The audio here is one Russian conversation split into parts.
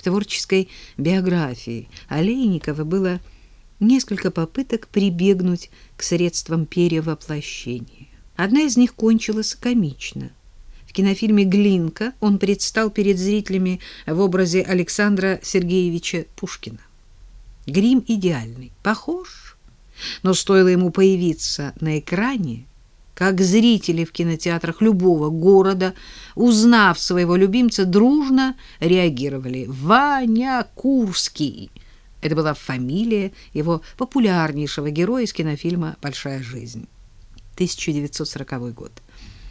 В творческой биографии Олейникова было несколько попыток прибегнуть к средствам перевоплощения. Одна из них кончилась комично. В кинофильме «Глинка» он предстал перед зрителями в образе Александра Сергеевича Пушкина. Грим идеальный, похож, но стоило ему появиться на экране, как зрители в кинотеатрах любого города, узнав своего любимца, дружно реагировали «Ваня Курский!» Это была фамилия его популярнейшего героя из кинофильма «Большая жизнь». 1940 год.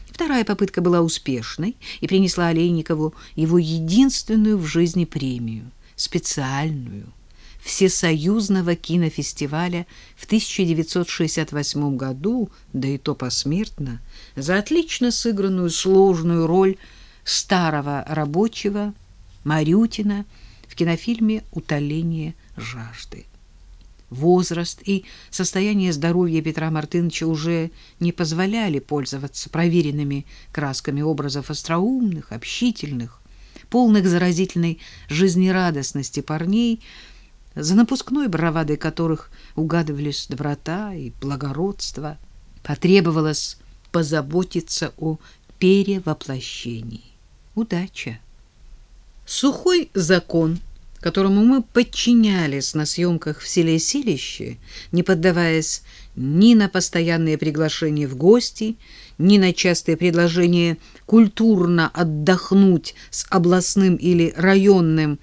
Вторая попытка была успешной и принесла Олейникову его единственную в жизни премию, специальную, Всесоюзного кинофестиваля в 1968 году, да и то посмертно, за отлично сыгранную сложную роль старого рабочего Марютина в кинофильме «Утоление жажды». Возраст и состояние здоровья Петра Мартыновича уже не позволяли пользоваться проверенными красками образов остроумных, общительных, полных заразительной жизнерадостности парней, за напускной бравадой которых угадывались доброта и благородство. Потребовалось позаботиться о перевоплощении. Удача. Сухой закон — которому мы подчинялись на съемках в селе Силище, не поддаваясь ни на постоянные приглашения в гости, ни на частые предложения культурно отдохнуть с областным или районным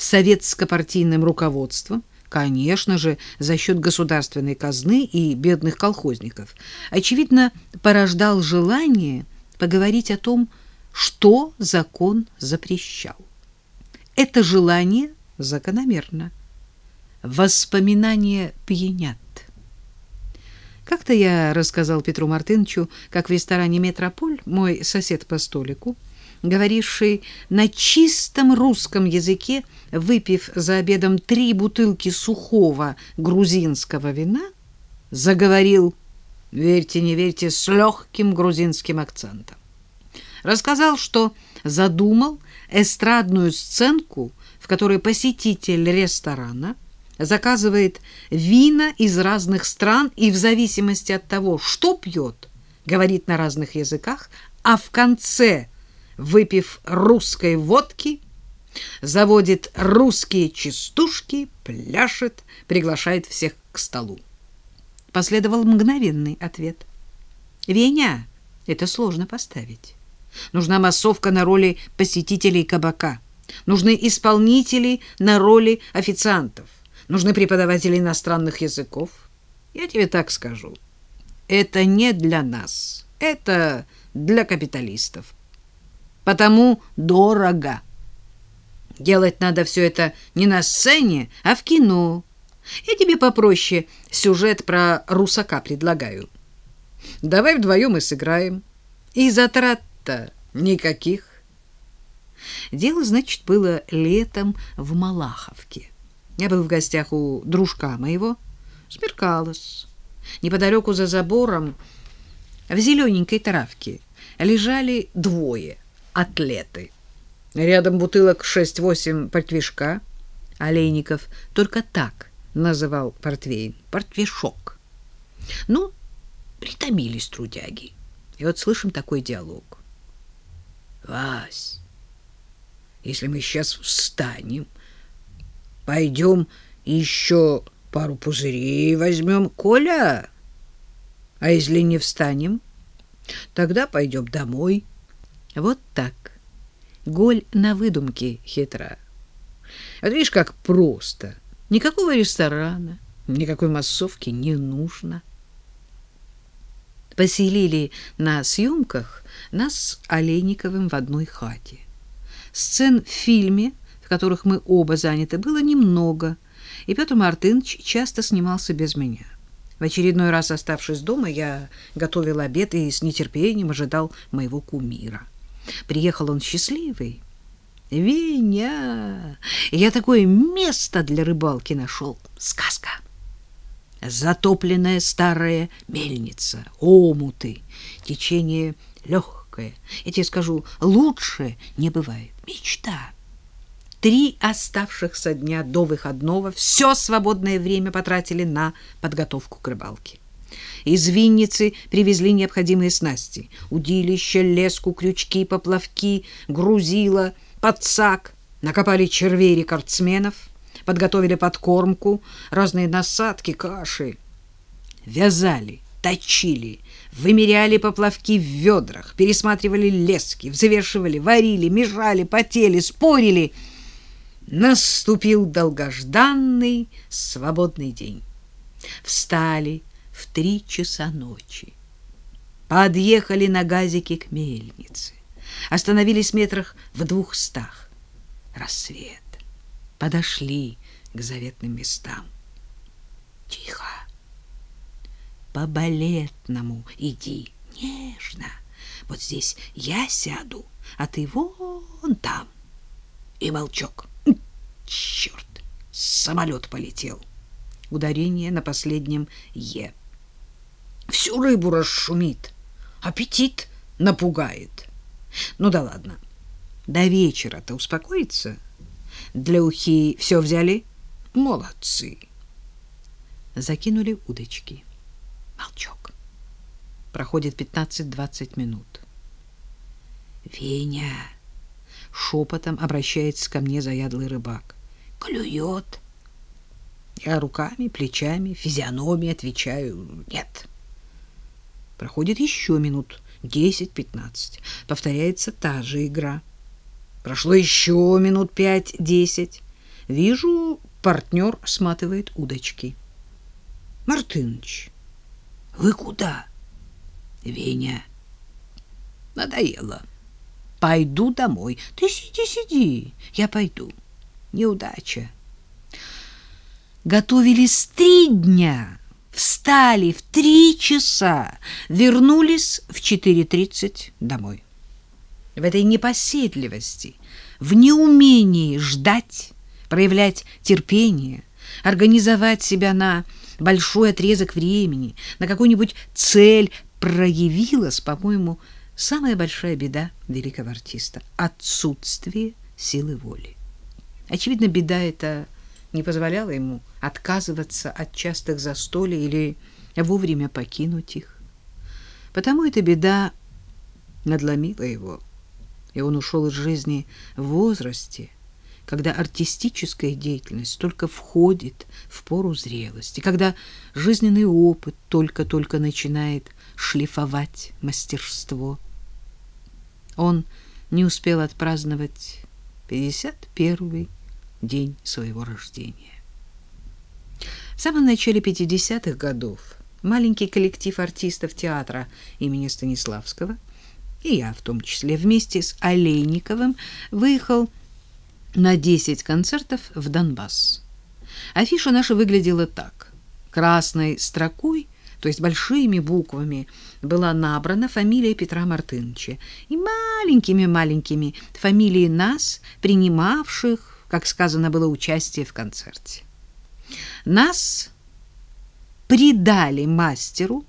советско-партийным руководством, конечно же, за счет государственной казны и бедных колхозников, очевидно, порождал желание поговорить о том, что закон запрещал. Это желание закономерно. Воспоминания пьянят. Как-то я рассказал Петру Мартыновичу, как в ресторане «Метрополь» мой сосед по столику, говоривший на чистом русском языке, выпив за обедом три бутылки сухого грузинского вина, заговорил, верьте, не верьте, с легким грузинским акцентом. Рассказал, что задумал эстрадную сценку которой посетитель ресторана заказывает вина из разных стран и в зависимости от того, что пьет, говорит на разных языках, а в конце, выпив русской водки, заводит русские частушки, пляшет, приглашает всех к столу. Последовал мгновенный ответ. «Веня, это сложно поставить. Нужна массовка на роли посетителей кабака». Нужны исполнители на роли официантов. Нужны преподаватели иностранных языков. Я тебе так скажу. Это не для нас. Это для капиталистов. Потому дорого. Делать надо все это не на сцене, а в кино. Я тебе попроще сюжет про русака предлагаю. Давай вдвоем и сыграем. И затрат-то никаких. Дело, значит, было летом в Малаховке. Я был в гостях у дружка моего. Смеркалось. Неподалеку за забором в зелененькой травке лежали двое атлеты. Рядом бутылок шесть-восемь портвишка. Олейников только так называл портвейн. Портвишок. Ну, притомились трудяги. И вот слышим такой диалог. «Вась, если мы сейчас встанем, пойдем еще пару пузырей возьмем. Коля, а если не встанем, тогда пойдем домой. Вот так. Голь на выдумке хитра. Вот видишь, как просто. Никакого ресторана, никакой массовки не нужно. Поселили на съемках нас с Олейниковым в одной хате. Сцен в фильме, в которых мы оба заняты, было немного, и Петр Мартынович часто снимался без меня. В очередной раз, оставшись дома, я готовил обед и с нетерпением ожидал моего кумира. Приехал он счастливый. «Веня! Я такое место для рыбалки нашел! Сказка!» Затопленная старая мельница, омуты, течение легкое. Я тебе скажу, лучше не бывает. Мечта. три оставшихся дня до выходного все свободное время потратили на подготовку к рыбалке. Из Винницы привезли необходимые снасти: удилище, леску, крючки, поплавки, грузила, подсак, накопали червей рекордсменов, подготовили подкормку, разные насадки, каши, вязали, точили, вымеряли поплавки в ведрах, пересматривали лески, взвешивали, варили, межали, потели, спорили. Наступил долгожданный свободный день. Встали в три часа ночи. Подъехали на газике к мельнице. Остановились метрах в двухстах. Рассвет. Подошли к заветным местам. Тихо по-балетному иди, нежно. Вот здесь я сяду, а ты вон там. И молчок. Черт, самолет полетел. Ударение на последнем «е». Всю рыбу расшумит, аппетит напугает. Ну да ладно, до вечера-то успокоится. Для ухи все взяли? Молодцы. Закинули удочки. Молчок. Проходит 15-20 минут. Веня шепотом обращается ко мне заядлый рыбак. Клюет. Я руками, плечами, физиономией отвечаю «нет». Проходит еще минут 10-15. Повторяется та же игра. Прошло еще минут 5-10. Вижу, партнер сматывает удочки. Мартыныч, вы куда? Веня. Надоело. Пойду домой. Ты сиди, сиди. Я пойду. Неудача. Готовились три дня. Встали в три часа. Вернулись в 4.30 домой. В этой непоседливости, в неумении ждать, проявлять терпение, организовать себя на большой отрезок времени, на какую-нибудь цель проявилась, по-моему, самая большая беда великого артиста — отсутствие силы воли. Очевидно, беда эта не позволяла ему отказываться от частых застолий или вовремя покинуть их. Потому эта беда надломила его, и он ушел из жизни в возрасте, когда артистическая деятельность только входит в пору зрелости, когда жизненный опыт только-только начинает шлифовать мастерство. Он не успел отпраздновать 51-й день своего рождения. В самом начале 50-х годов маленький коллектив артистов театра имени Станиславского и я в том числе вместе с Олейниковым выехал на 10 концертов в Донбасс. Афиша наша выглядела так. Красной строкой, то есть большими буквами, была набрана фамилия Петра Мартыновича и маленькими-маленькими фамилии нас, принимавших, как сказано было, участие в концерте. Нас придали мастеру,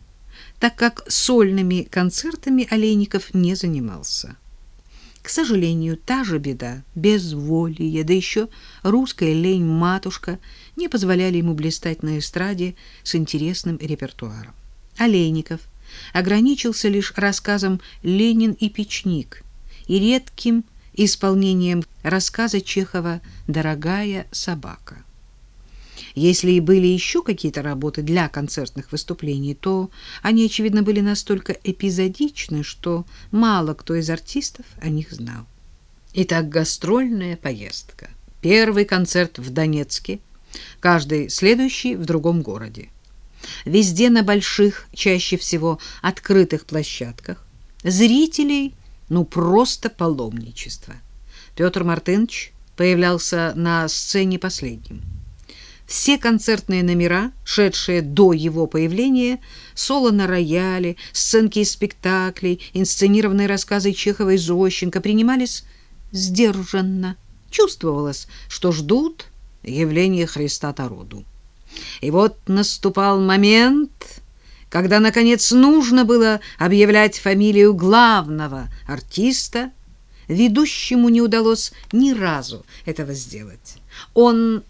так как сольными концертами Олейников не занимался. К сожалению, та же беда, безволие, да еще русская лень-матушка не позволяли ему блистать на эстраде с интересным репертуаром. Олейников ограничился лишь рассказом «Ленин и печник» и редким исполнением рассказа Чехова «Дорогая собака». Если и были еще какие-то работы для концертных выступлений, то они, очевидно, были настолько эпизодичны, что мало кто из артистов о них знал. Итак, гастрольная поездка. Первый концерт в Донецке, каждый следующий в другом городе. Везде на больших, чаще всего открытых площадках. Зрителей, ну, просто паломничество. Петр Мартынович появлялся на сцене последним. Все концертные номера, шедшие до его появления, соло на рояле, сценки из спектаклей, инсценированные рассказы Чехова и Зощенко принимались сдержанно. Чувствовалось, что ждут явления Христа народу. И вот наступал момент, когда, наконец, нужно было объявлять фамилию главного артиста, ведущему не удалось ни разу этого сделать. Он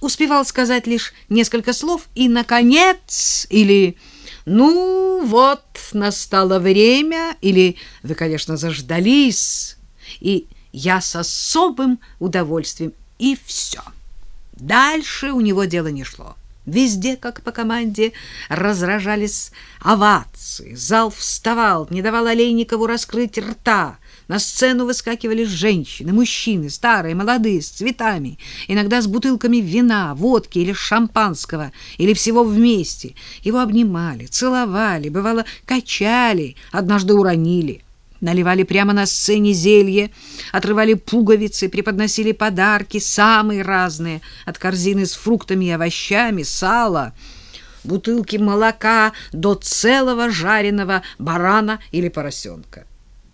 успевал сказать лишь несколько слов и, наконец, или «Ну вот, настало время», или «Вы, конечно, заждались», и «Я с особым удовольствием», и все. Дальше у него дело не шло. Везде, как по команде, разражались овации. Зал вставал, не давал Олейникову раскрыть рта. На сцену выскакивали женщины, мужчины, старые, молодые, с цветами, иногда с бутылками вина, водки или шампанского, или всего вместе. Его обнимали, целовали, бывало, качали, однажды уронили наливали прямо на сцене зелье, отрывали пуговицы, преподносили подарки, самые разные, от корзины с фруктами и овощами, сала, бутылки молока до целого жареного барана или поросенка.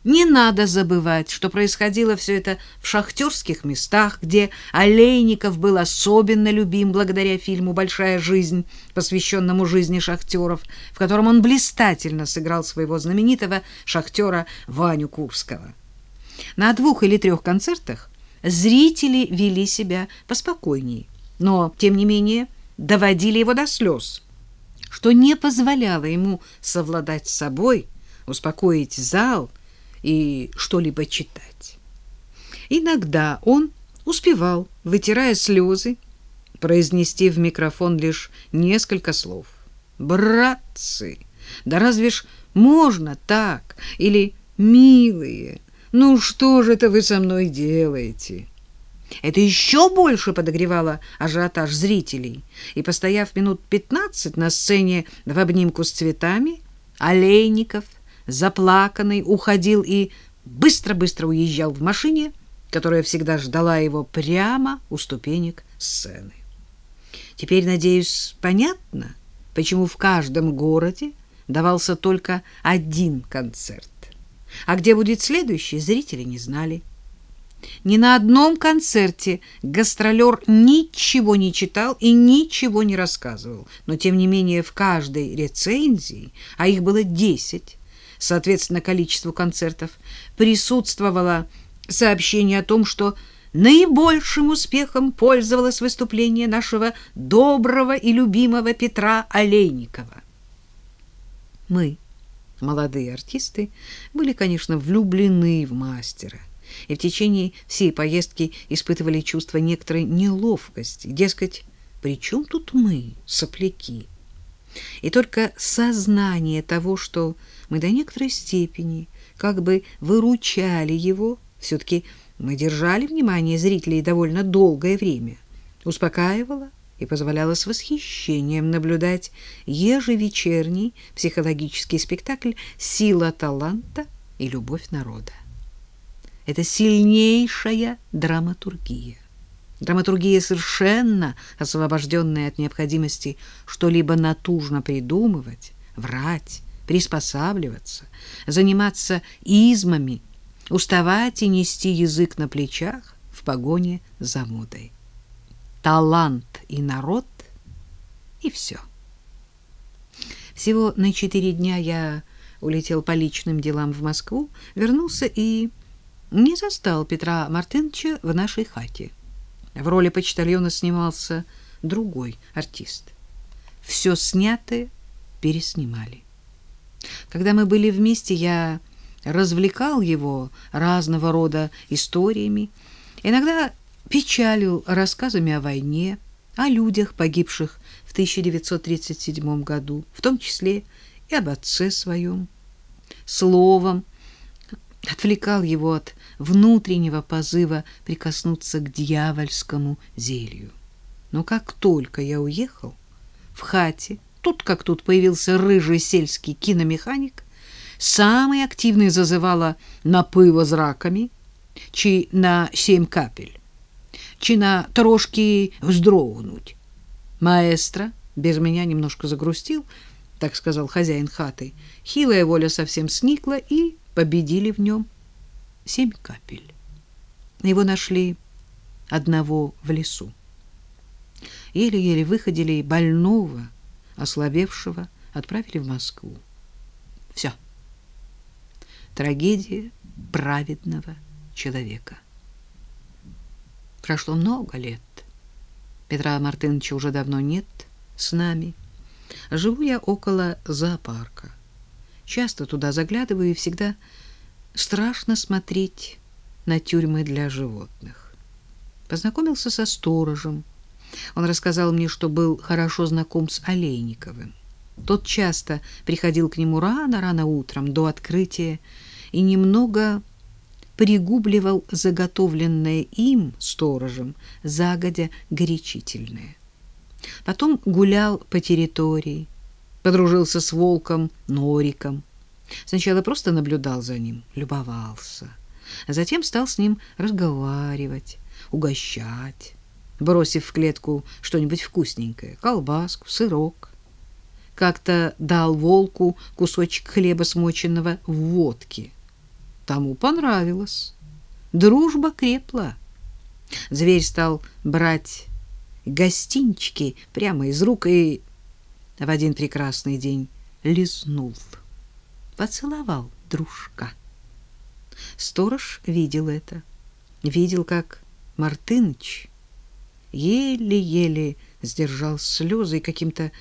Не надо забывать, что происходило все это в шахтерских местах, где Олейников был особенно любим благодаря фильму «Большая жизнь», посвященному жизни шахтеров, в котором он блистательно сыграл своего знаменитого шахтера Ваню Курского. На двух или трех концертах зрители вели себя поспокойнее, но, тем не менее, доводили его до слез, что не позволяло ему совладать с собой, успокоить зал – и что-либо читать. Иногда он успевал, вытирая слезы, произнести в микрофон лишь несколько слов. «Братцы, да разве ж можно так?» Или «Милые, ну что же это вы со мной делаете?» Это еще больше подогревало ажиотаж зрителей, и, постояв минут пятнадцать на сцене в обнимку с цветами, Олейников – заплаканный, уходил и быстро-быстро уезжал в машине, которая всегда ждала его прямо у ступенек сцены. Теперь, надеюсь, понятно, почему в каждом городе давался только один концерт. А где будет следующий, зрители не знали. Ни на одном концерте гастролер ничего не читал и ничего не рассказывал, но, тем не менее, в каждой рецензии, а их было десять, соответственно количеству концертов, присутствовало сообщение о том, что наибольшим успехом пользовалось выступление нашего доброго и любимого Петра Олейникова. Мы, молодые артисты, были, конечно, влюблены в мастера и в течение всей поездки испытывали чувство некоторой неловкости. Дескать, при чем тут мы, сопляки? И только сознание того, что мы до некоторой степени как бы выручали его, все-таки мы держали внимание зрителей довольно долгое время, успокаивало и позволяло с восхищением наблюдать ежевечерний психологический спектакль «Сила таланта и любовь народа». Это сильнейшая драматургия. Драматургия совершенно освобожденная от необходимости что-либо натужно придумывать, врать, приспосабливаться, заниматься измами, уставать и нести язык на плечах в погоне за модой. Талант и народ — и все. Всего на четыре дня я улетел по личным делам в Москву, вернулся и не застал Петра Мартыновича в нашей хате. В роли почтальона снимался другой артист. Все снятое переснимали. Когда мы были вместе, я развлекал его разного рода историями, иногда печалил рассказами о войне, о людях, погибших в 1937 году, в том числе и об отце своем. Словом, отвлекал его от внутреннего позыва прикоснуться к дьявольскому зелью. Но как только я уехал, в хате тут как тут появился рыжий сельский киномеханик, самый активный зазывала на пиво з раками, чи на семь капель, чи на трошки вздрогнуть. Маэстро без меня немножко загрустил, так сказал хозяин хаты. Хилая воля совсем сникла, и победили в нем семь капель. Его нашли одного в лесу. Еле-еле выходили больного, ослабевшего, отправили в Москву. Все. Трагедия праведного человека. Прошло много лет. Петра Мартыновича уже давно нет с нами. Живу я около зоопарка. Часто туда заглядываю и всегда страшно смотреть на тюрьмы для животных. Познакомился со сторожем. Он рассказал мне, что был хорошо знаком с Олейниковым. Тот часто приходил к нему рано-рано утром до открытия и немного пригубливал заготовленное им сторожем загодя горячительное. Потом гулял по территории, подружился с волком Нориком. Сначала просто наблюдал за ним, любовался, а затем стал с ним разговаривать, угощать, бросив в клетку что-нибудь вкусненькое, колбаску, сырок. Как-то дал волку кусочек хлеба, смоченного в водке. Тому понравилось. Дружба крепла. Зверь стал брать гостинчики прямо из рук и в один прекрасный день лизнул, поцеловал дружка. Сторож видел это, видел, как Мартыныч еле-еле сдержал слезы и каким-то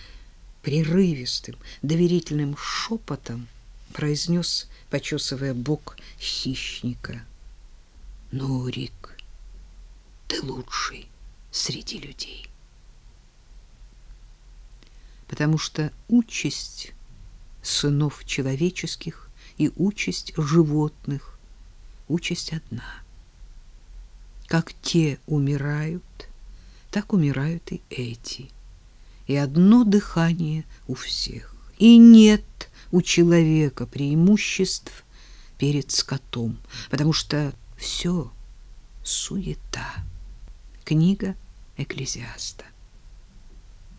прерывистым, доверительным шепотом произнес, почесывая бок хищника. «Нурик, ты лучший среди людей» потому что участь сынов человеческих и участь животных участь одна. Как те умирают, так умирают и эти. И одно дыхание у всех. И нет у человека преимуществ перед скотом, потому что все суета. Книга Экклезиаста.